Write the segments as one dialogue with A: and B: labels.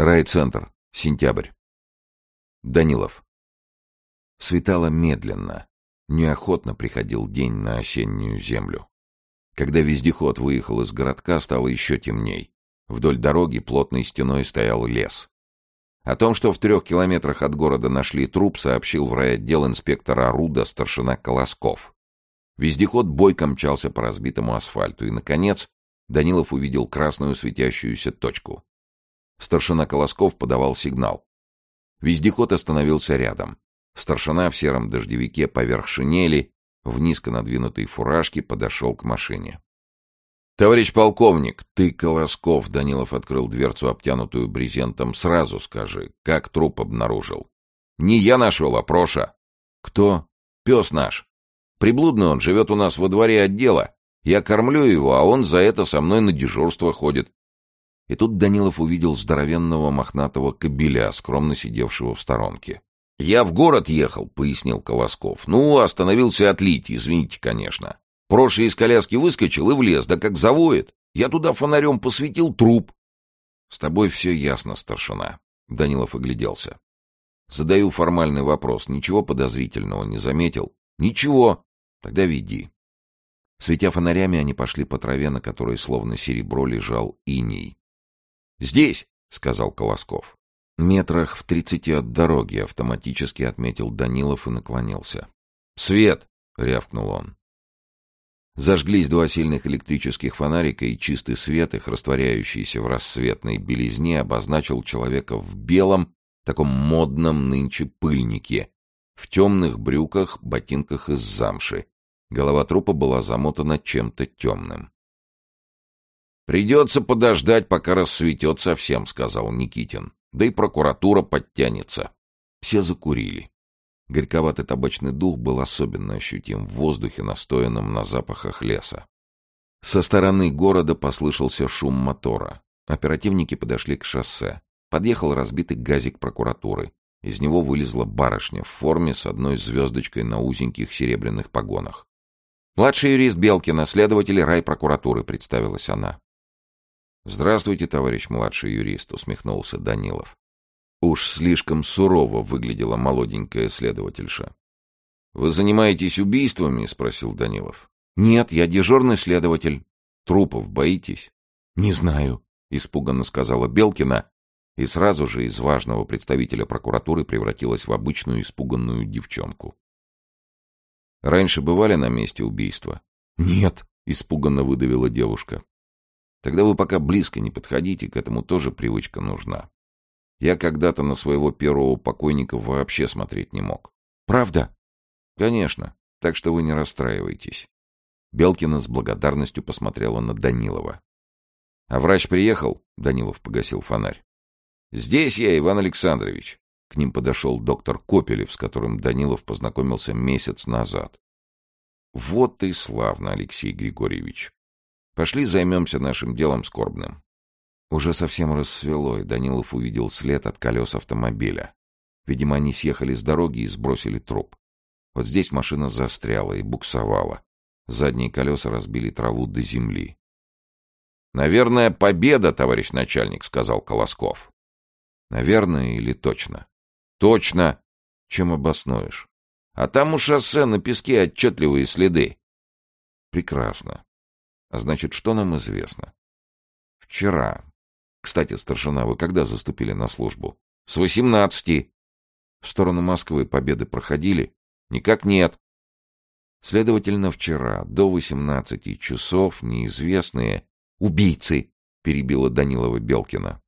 A: Райцентр. Сентябрь. Данилов. Светало медленно. Неохотно приходил день на осеннюю землю. Когда вездеход выехал из городка, стало еще темней. Вдоль дороги плотной стеной стоял лес. О том, что в трех километрах от города нашли труп, сообщил в райотдел инспектора Руда старшина Колосков. Вездеход бойко мчался по разбитому асфальту, и, наконец, Данилов увидел красную светящуюся точку. Старшина Колосков подавал сигнал. Вездеход остановился рядом. Старшина в сером дождевике поверх шинели, в низко надвинутой фуражке, подошел к машине. «Товарищ полковник, ты, Колосков!» — Данилов открыл дверцу, обтянутую брезентом. «Сразу скажи, как труп обнаружил?» «Не я нашел, а Проша». «Кто?» «Пес наш. Приблудный он, живет у нас во дворе отдела. Я кормлю его, а он за это со мной на дежурство ходит. И тут Данилов увидел здоровенного мохнатого кобеля, скромно сидевшего в сторонке. «Я в город ехал», — пояснил Колосков. «Ну, остановился отлить, извините, конечно. Прошлый из коляски выскочил и влез, да как завоет. Я туда фонарем посветил труп». «С тобой все ясно, старшина», — Данилов огляделся. «Задаю формальный вопрос. Ничего подозрительного не заметил?» «Ничего. Тогда веди». Светя фонарями, они пошли по траве, на которой словно серебро лежал иней. «Здесь!» — сказал Колосков. Метрах в тридцати от дороги автоматически отметил Данилов и наклонился. «Свет!» — рявкнул он. Зажглись два сильных электрических фонарика, и чистый свет, их растворяющийся в рассветной белизне, обозначил человека в белом, таком модном нынче пыльнике, в темных брюках, ботинках из замши. Голова трупа была замотана чем-то темным. «Придется подождать, пока рассветет совсем», — сказал Никитин. «Да и прокуратура подтянется». Все закурили. Горьковатый табачный дух был особенно ощутим в воздухе, настоянном на запахах леса. Со стороны города послышался шум мотора. Оперативники подошли к шоссе. Подъехал разбитый газик прокуратуры. Из него вылезла барышня в форме с одной звездочкой на узеньких серебряных погонах. «Младший юрист Белкина, следователь райпрокуратуры», — представилась она. «Здравствуйте, товарищ младший юрист», — усмехнулся Данилов. Уж слишком сурово выглядела молоденькая следовательша. «Вы занимаетесь убийствами?» — спросил Данилов. «Нет, я дежурный следователь. Трупов боитесь?» «Не знаю», — испуганно сказала Белкина, и сразу же из важного представителя прокуратуры превратилась в обычную испуганную девчонку. «Раньше бывали на месте убийства?» «Нет», — испуганно выдавила девушка. Тогда вы пока близко не подходите, к этому тоже привычка нужна. Я когда-то на своего первого покойника вообще смотреть не мог. Правда? Конечно. Так что вы не расстраивайтесь. Белкина с благодарностью посмотрела на Данилова. А врач приехал? Данилов погасил фонарь. Здесь я, Иван Александрович. К ним подошел доктор Копелев, с которым Данилов познакомился месяц назад. Вот и славно, Алексей Григорьевич. Пошли займемся нашим делом скорбным. Уже совсем рассвело, и Данилов увидел след от колес автомобиля. Видимо, они съехали с дороги и сбросили труп. Вот здесь машина застряла и буксовала. Задние колеса разбили траву до земли. «Наверное, победа, товарищ начальник», — сказал Колосков. «Наверное или точно?» «Точно. Чем обоснуешь?» «А там у шоссе на песке отчетливые следы». «Прекрасно. А значит, что нам известно? Вчера. Кстати, старшина, вы когда заступили на службу? С восемнадцати. В сторону Москвы победы проходили? Никак нет. Следовательно, вчера до восемнадцати часов неизвестные убийцы, перебила Данилова Белкина.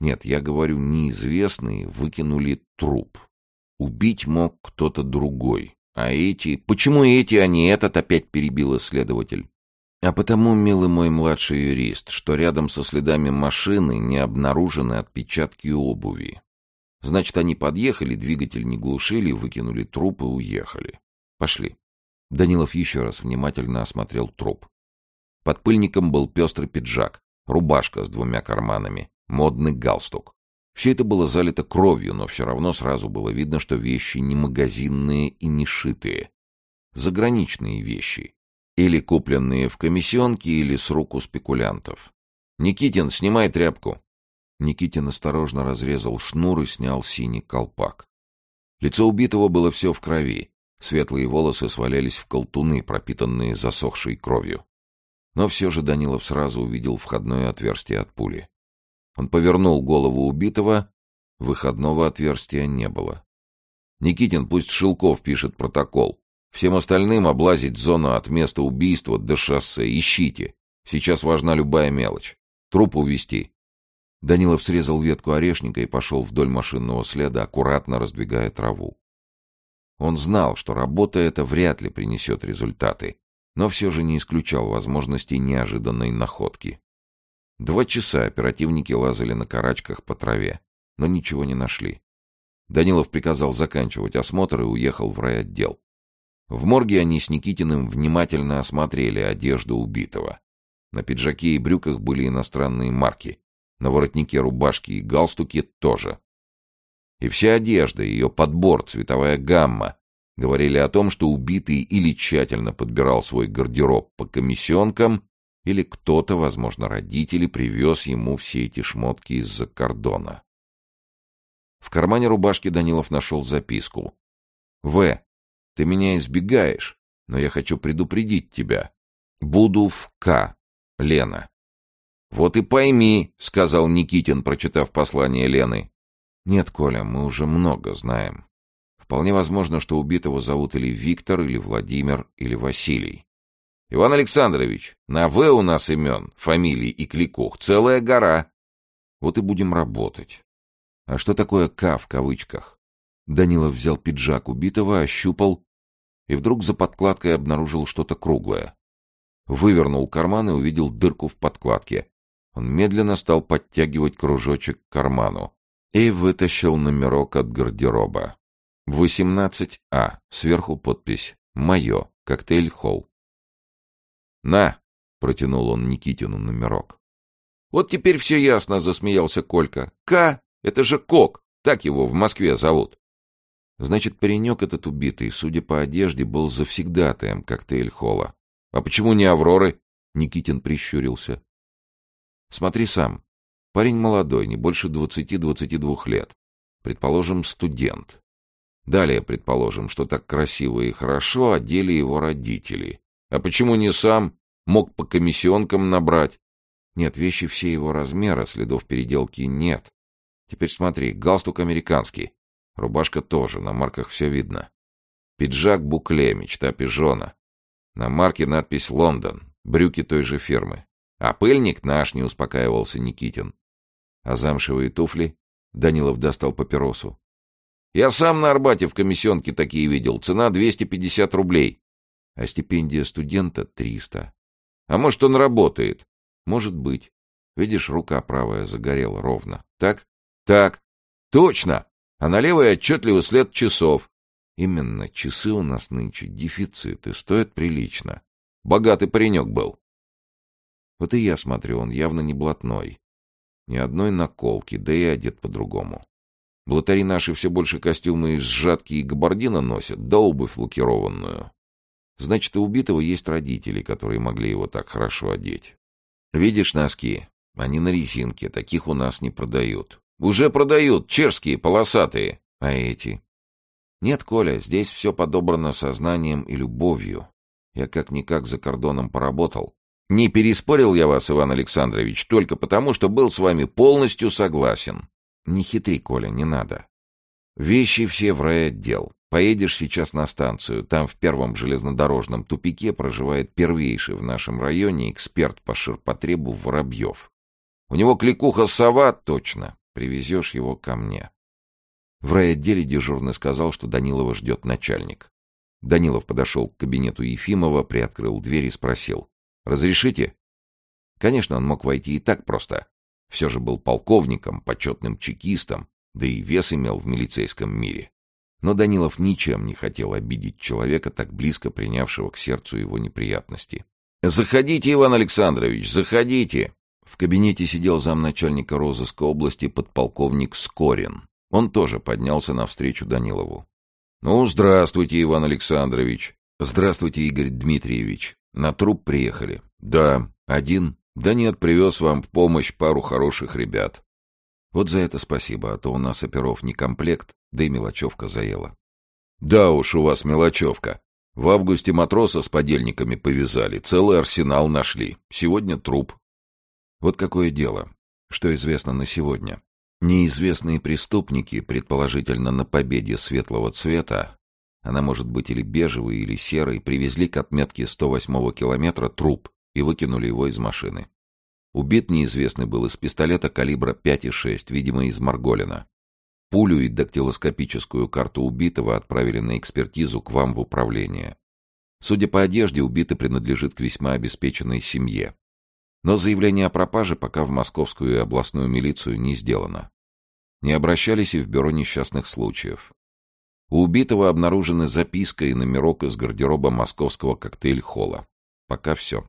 A: Нет, я говорю, неизвестные выкинули труп. Убить мог кто-то другой. А эти... Почему эти, а не этот, опять перебила следователь. А потому, милый мой младший юрист, что рядом со следами машины не обнаружены отпечатки обуви. Значит, они подъехали, двигатель не глушили, выкинули труп и уехали. Пошли. Данилов еще раз внимательно осмотрел труп. Под пыльником был пестрый пиджак, рубашка с двумя карманами, модный галстук. Все это было залито кровью, но все равно сразу было видно, что вещи не магазинные и не шитые. Заграничные вещи, или купленные в комиссионке, или с рук у спекулянтов. «Никитин, снимай тряпку». Никитин осторожно разрезал шнур и снял синий колпак. Лицо убитого было все в крови. Светлые волосы свалялись в колтуны, пропитанные засохшей кровью. Но все же Данилов сразу увидел входное отверстие от пули. Он повернул голову убитого, выходного отверстия не было. Никитин пусть Шилков пишет протокол. Всем остальным облазить зону от места убийства до шоссе. Ищите. Сейчас важна любая мелочь. Труп увести. Данилов срезал ветку орешника и пошел вдоль машинного следа, аккуратно раздвигая траву. Он знал, что работа эта вряд ли принесет результаты, но все же не исключал возможности неожиданной находки. Два часа оперативники лазали на карачках по траве, но ничего не нашли. Данилов приказал заканчивать осмотр и уехал в райотдел. В морге они с Никитиным внимательно осмотрели одежду убитого. На пиджаке и брюках были иностранные марки. На воротнике рубашки и галстуке тоже. И вся одежда, ее подбор, цветовая гамма говорили о том, что убитый или тщательно подбирал свой гардероб по комиссионкам, или кто-то, возможно, родители, привез ему все эти шмотки из-за кордона. В кармане рубашки Данилов нашел записку. «В. Ты меня избегаешь, но я хочу предупредить тебя. Буду в К. Лена». «Вот и пойми», — сказал Никитин, прочитав послание Лены. «Нет, Коля, мы уже много знаем. Вполне возможно, что убитого зовут или Виктор, или Владимир, или Василий. Иван Александрович, на «В» у нас имен, фамилий и кликух целая гора. Вот и будем работать. А что такое «К» в кавычках? Данилов взял пиджак убитого, ощупал и вдруг за подкладкой обнаружил что-то круглое. Вывернул карман и увидел дырку в подкладке. Он медленно стал подтягивать кружочек к карману и вытащил номерок от гардероба. 18А. Сверху подпись «Мое. Коктейль-холл». «На!» — протянул он Никитину номерок. «Вот теперь все ясно», — засмеялся Колька. «К — это же Кок, так его в Москве зовут». Значит, паренек этот убитый, судя по одежде, был завсегдатаем коктейль-холла. «А почему не Авроры?» — Никитин прищурился. «Смотри сам. Парень молодой, не больше двадцати-двадцати двух лет. Предположим, студент. Далее предположим, что так красиво и хорошо одели его родители. А почему не сам? Мог по комиссионкам набрать. Нет, вещи все его размера, следов переделки нет. Теперь смотри, галстук американский. Рубашка тоже, на марках все видно. Пиджак букле, мечта пижона. На марке надпись «Лондон», брюки той же фирмы. А пыльник наш, не успокаивался Никитин. А замшевые туфли? Данилов достал папиросу. Я сам на Арбате в комиссионке такие видел. Цена 250 рублей. А стипендия студента 300. А может, он работает? Может быть. Видишь, рука правая загорела ровно. Так? Так. Точно. А на левой отчетливо след часов. Именно, часы у нас нынче дефицит и стоят прилично. Богатый паренек был. Вот и я смотрю, он явно не блатной. Ни одной наколки, да и одет по-другому. Блатари наши все больше костюмы из сжатки и габардина носят, да обувь лакированную. Значит, у убитого есть родители, которые могли его так хорошо одеть. Видишь носки? Они на резинке, таких у нас не продают. Уже продают, чешские, полосатые. А эти? Нет, Коля, здесь все подобрано сознанием и любовью. Я как-никак за кордоном поработал. Не переспорил я вас, Иван Александрович, только потому, что был с вами полностью согласен. Не хитри, Коля, не надо. Вещи все в райотдел. Поедешь сейчас на станцию. Там в первом железнодорожном тупике проживает первейший в нашем районе эксперт по ширпотребу Воробьев. У него кликуха сова точно. Привезешь его ко мне. В райотделе дежурный сказал, что Данилова ждет начальник. Данилов подошел к кабинету Ефимова, приоткрыл дверь и спросил. «Разрешите?» Конечно, он мог войти и так просто. Все же был полковником, почетным чекистом, да и вес имел в милицейском мире. Но Данилов ничем не хотел обидеть человека, так близко принявшего к сердцу его неприятности. «Заходите, Иван Александрович, заходите!» В кабинете сидел замначальника розыска области подполковник Скорин. Он тоже поднялся навстречу Данилову. «Ну, здравствуйте, Иван Александрович!» «Здравствуйте, Игорь Дмитриевич!» «На труп приехали?» «Да. Один?» «Да нет, привез вам в помощь пару хороших ребят». Вот за это спасибо, а то у нас оперов не комплект, да и мелочевка заела. Да уж у вас мелочевка. В августе матроса с подельниками повязали, целый арсенал нашли. Сегодня труп. Вот какое дело. Что известно на сегодня? Неизвестные преступники, предположительно на победе светлого цвета, она может быть или бежевой, или серой, привезли к отметке 108-го километра труп и выкинули его из машины. Убит неизвестный был из пистолета калибра 5,6, видимо, из Марголина. Пулю и дактилоскопическую карту убитого отправили на экспертизу к вам в управление. Судя по одежде, убитый принадлежит к весьма обеспеченной семье. Но заявление о пропаже пока в московскую и областную милицию не сделано. Не обращались и в бюро несчастных случаев. У убитого обнаружены записка и номерок из гардероба московского коктейль-холла. Пока все.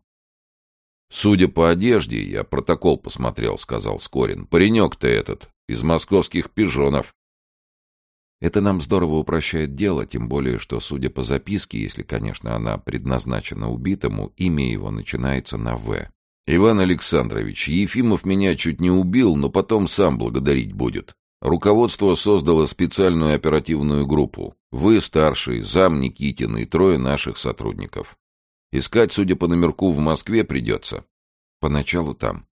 A: «Судя по одежде, я протокол посмотрел», — сказал Скорин. «Паренек-то этот, из московских пижонов». Это нам здорово упрощает дело, тем более, что, судя по записке, если, конечно, она предназначена убитому, имя его начинается на «В». «Иван Александрович, Ефимов меня чуть не убил, но потом сам благодарить будет. Руководство создало специальную оперативную группу. Вы старший, зам Никитин и трое наших сотрудников. Искать, судя по номерку, в Москве придется. Поначалу там.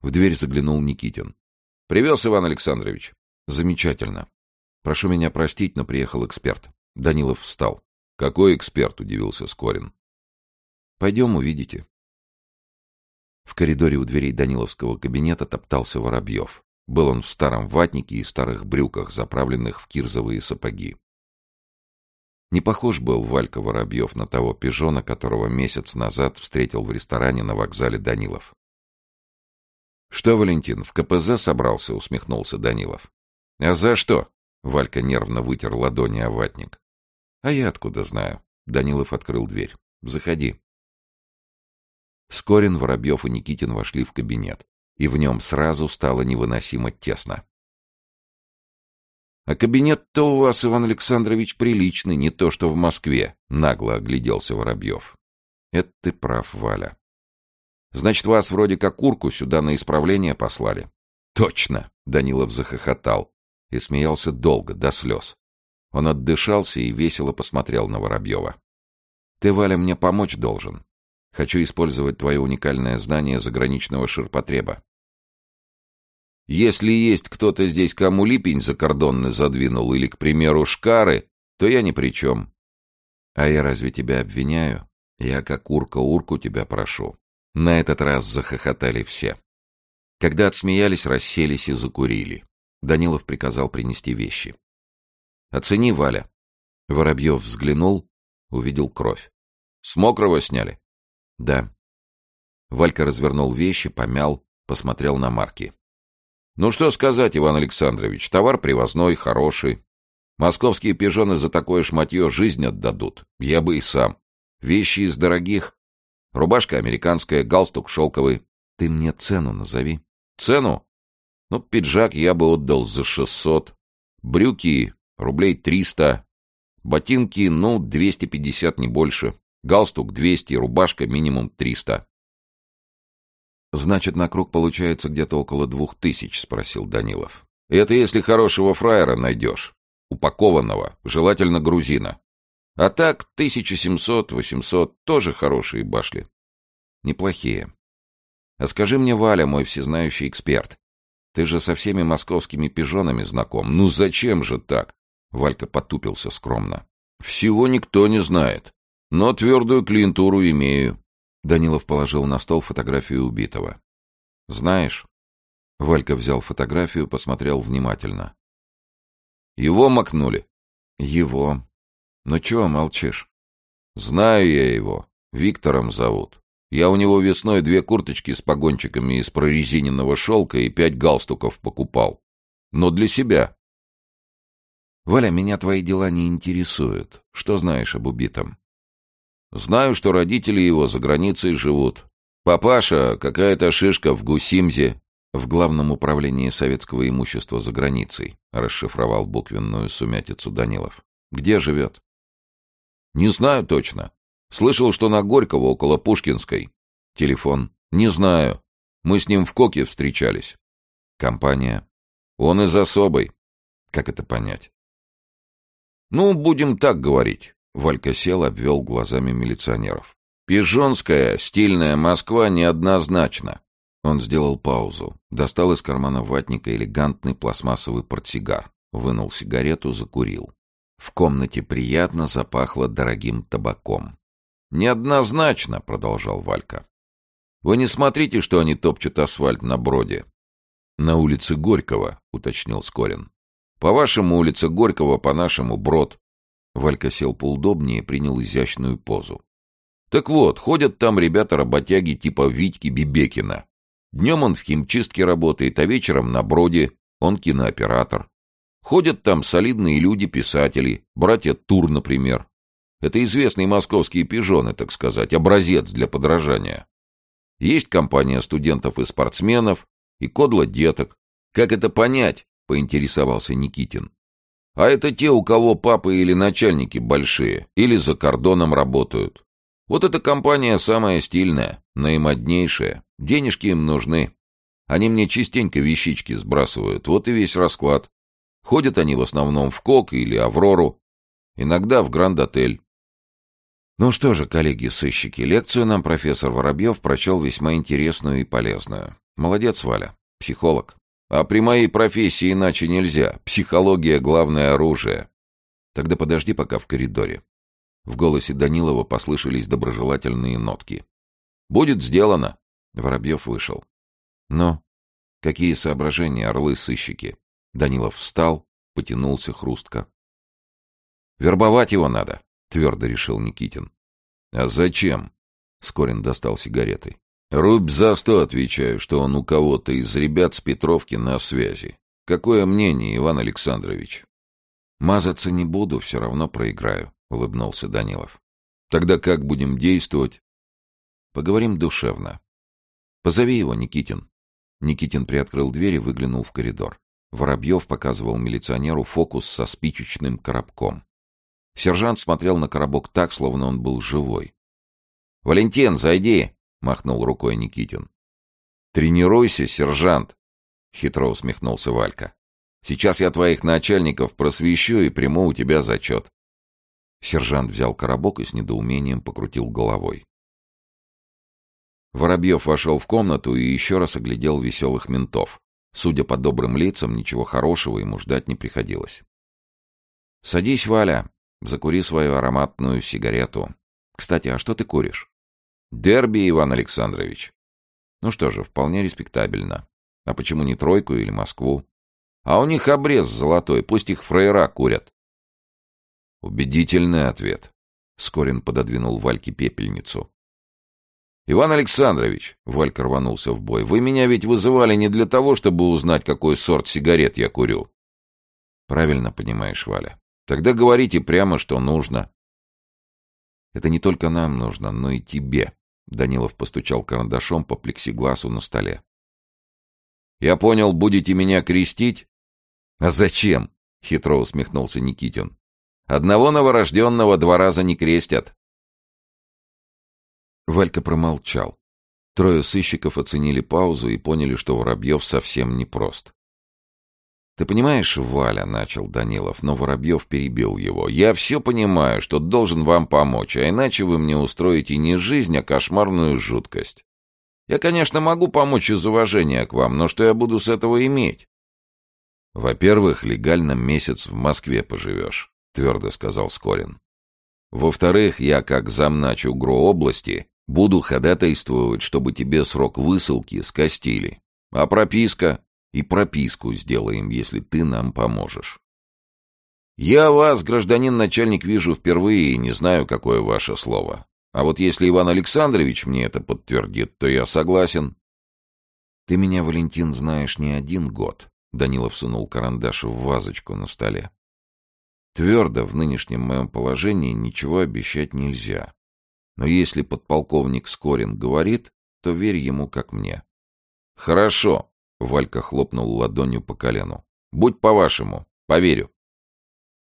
A: В дверь заглянул Никитин. «Привез, Иван Александрович». «Замечательно. Прошу меня простить, но приехал эксперт». Данилов встал. «Какой эксперт?» — удивился Скорин. «Пойдем, увидите». В коридоре у дверей Даниловского кабинета топтался Воробьев. Был он в старом ватнике и старых брюках, заправленных в кирзовые сапоги. Не похож был Валька Воробьев на того пижона, которого месяц назад встретил в ресторане на вокзале Данилов. «Что, Валентин, в КПЗ собрался?» — усмехнулся Данилов. «А за что?» — Валька нервно вытер ладони о ватник. «А я откуда знаю?» — Данилов открыл дверь. «Заходи». Скорин, Воробьев и Никитин вошли в кабинет, и в нем сразу стало невыносимо тесно. «А кабинет-то у вас, Иван Александрович, приличный, не то что в Москве», — нагло огляделся Воробьев. «Это ты прав, Валя. Значит, вас вроде как курку сюда на исправление послали?» «Точно!» — Данилов захохотал и смеялся долго, до слез. Он отдышался и весело посмотрел на Воробьева. «Ты, Валя, мне помочь должен. Хочу использовать твое уникальное знание заграничного ширпотреба. Если есть кто-то здесь, кому липень закордонный задвинул, или, к примеру, шкары, то я ни при чем. А я разве тебя обвиняю? Я как урка-урку тебя прошу. На этот раз захохотали все. Когда отсмеялись, расселись и закурили. Данилов приказал принести вещи. «Оцени, Валя». Воробьев взглянул, увидел кровь. «С мокрого сняли?» «Да». Валька развернул вещи, помял, посмотрел на марки. Ну что сказать, Иван Александрович, товар привозной, хороший. Московские пижоны за такое шматье жизнь отдадут. Я бы и сам. Вещи из дорогих. Рубашка американская, галстук шелковый. Ты мне цену назови. Цену? Ну, пиджак я бы отдал за шестьсот. Брюки рублей триста. Ботинки, ну, двести пятьдесят, не больше. Галстук двести, рубашка минимум триста. «Значит, на круг получается где-то около двух тысяч?» — спросил Данилов. «Это если хорошего фраера найдешь. Упакованного, желательно грузина. А так, тысяча семьсот, восемьсот — тоже хорошие башли. Неплохие. А скажи мне, Валя, мой всезнающий эксперт, ты же со всеми московскими пижонами знаком. Ну зачем же так?» Валька потупился скромно. «Всего никто не знает. Но твердую клиентуру имею. Данилов положил на стол фотографию убитого. «Знаешь...» Валька взял фотографию, посмотрел внимательно. «Его макнули?» «Его. Ну чего молчишь?» «Знаю я его. Виктором зовут. Я у него весной две курточки с погончиками из прорезиненного шелка и пять галстуков покупал. Но для себя». «Валя, меня твои дела не интересуют. Что знаешь об убитом?» Знаю, что родители его за границей живут. Папаша — какая-то шишка в Гусимзе, в главном управлении советского имущества за границей, расшифровал буквенную сумятицу Данилов. Где живет? Не знаю точно. Слышал, что на Горького около Пушкинской. Телефон? Не знаю. Мы с ним в Коке встречались. Компания? Он из особой. Как это понять? Ну, будем так говорить. Валька сел, обвел глазами милиционеров. Пижонская, стильная Москва неоднозначна. Он сделал паузу, достал из кармана ватника элегантный пластмассовый портсигар, вынул сигарету, закурил. В комнате приятно запахло дорогим табаком. «Неоднозначно», — продолжал Валька. «Вы не смотрите, что они топчут асфальт на броде». «На улице Горького», — уточнил Скорин. «По-вашему, улица Горького, по-нашему, брод». Валька сел поудобнее и принял изящную позу. «Так вот, ходят там ребята-работяги типа Витьки Бибекина. Днем он в химчистке работает, а вечером на броде. Он кинооператор. Ходят там солидные люди-писатели, братья Тур, например. Это известные московские пижоны, так сказать, образец для подражания. Есть компания студентов и спортсменов, и кодла деток. Как это понять? Поинтересовался Никитин. А это те, у кого папы или начальники большие, или за кордоном работают. Вот эта компания самая стильная, наимоднейшая. Денежки им нужны. Они мне частенько вещички сбрасывают, вот и весь расклад. Ходят они в основном в КОК или Аврору, иногда в Гранд-отель. Ну что же, коллеги-сыщики, лекцию нам профессор Воробьев прочел весьма интересную и полезную. Молодец, Валя, психолог. А при моей профессии иначе нельзя. Психология — главное оружие. Тогда подожди пока в коридоре. В голосе Данилова послышались доброжелательные нотки. «Будет сделано!» Воробьев вышел. «Ну, какие соображения, орлы-сыщики?» Данилов встал, потянулся хрустко. «Вербовать его надо», — твердо решил Никитин. «А зачем?» — Скорин достал сигареты. «Рубь за сто отвечаю, что он у кого-то из ребят с Петровки на связи. Какое мнение, Иван Александрович?» «Мазаться не буду, все равно проиграю», — улыбнулся Данилов. «Тогда как будем действовать?» «Поговорим душевно. Позови его, Никитин». Никитин приоткрыл дверь и выглянул в коридор. Воробьев показывал милиционеру фокус со спичечным коробком. Сержант смотрел на коробок так, словно он был живой. «Валентин, зайди!» — махнул рукой Никитин. «Тренируйся, сержант!» — хитро усмехнулся Валька. «Сейчас я твоих начальников просвещу и приму у тебя зачет». Сержант взял коробок и с недоумением покрутил головой. Воробьев вошел в комнату и еще раз оглядел веселых ментов. Судя по добрым лицам, ничего хорошего ему ждать не приходилось. «Садись, Валя, закури свою ароматную сигарету. Кстати, а что ты куришь?» «Дерби, Иван Александрович». «Ну что же, вполне респектабельно. А почему не тройку или Москву?» «А у них обрез золотой, пусть их фраера курят». Убедительный ответ. Скорин пододвинул Вальке пепельницу. «Иван Александрович», — Валька рванулся в бой, — «вы меня ведь вызывали не для того, чтобы узнать, какой сорт сигарет я курю». «Правильно понимаешь, Валя. Тогда говорите прямо, что нужно». «Это не только нам нужно, но и тебе», — Данилов постучал карандашом по плексигласу на столе. «Я понял, будете меня крестить?» «А зачем?» — хитро усмехнулся Никитин. «Одного новорожденного два раза не крестят. Валька промолчал. Трое сыщиков оценили паузу и поняли, что Воробьев совсем непрост. «Ты понимаешь, Валя», — начал Данилов, но Воробьев перебил его. «Я все понимаю, что должен вам помочь, а иначе вы мне устроите не жизнь, а кошмарную жуткость. Я, конечно, могу помочь из уважения к вам, но что я буду с этого иметь?» «Во-первых, легально месяц в Москве поживешь», — твердо сказал Скорин. «Во-вторых, я, как замнач УГРО области, Буду ходатайствовать, чтобы тебе срок высылки скостили. А прописка? И прописку сделаем, если ты нам поможешь. Я вас, гражданин начальник, вижу впервые и не знаю, какое ваше слово. А вот если Иван Александрович мне это подтвердит, то я согласен. Ты меня, Валентин, знаешь не один год. Данилов сунул карандаш в вазочку на столе. Твердо в нынешнем моем положении ничего обещать нельзя. Но если подполковник Скорин говорит, то верь ему, как мне. Хорошо, Валька хлопнул ладонью по колену. Будь по-вашему, поверю.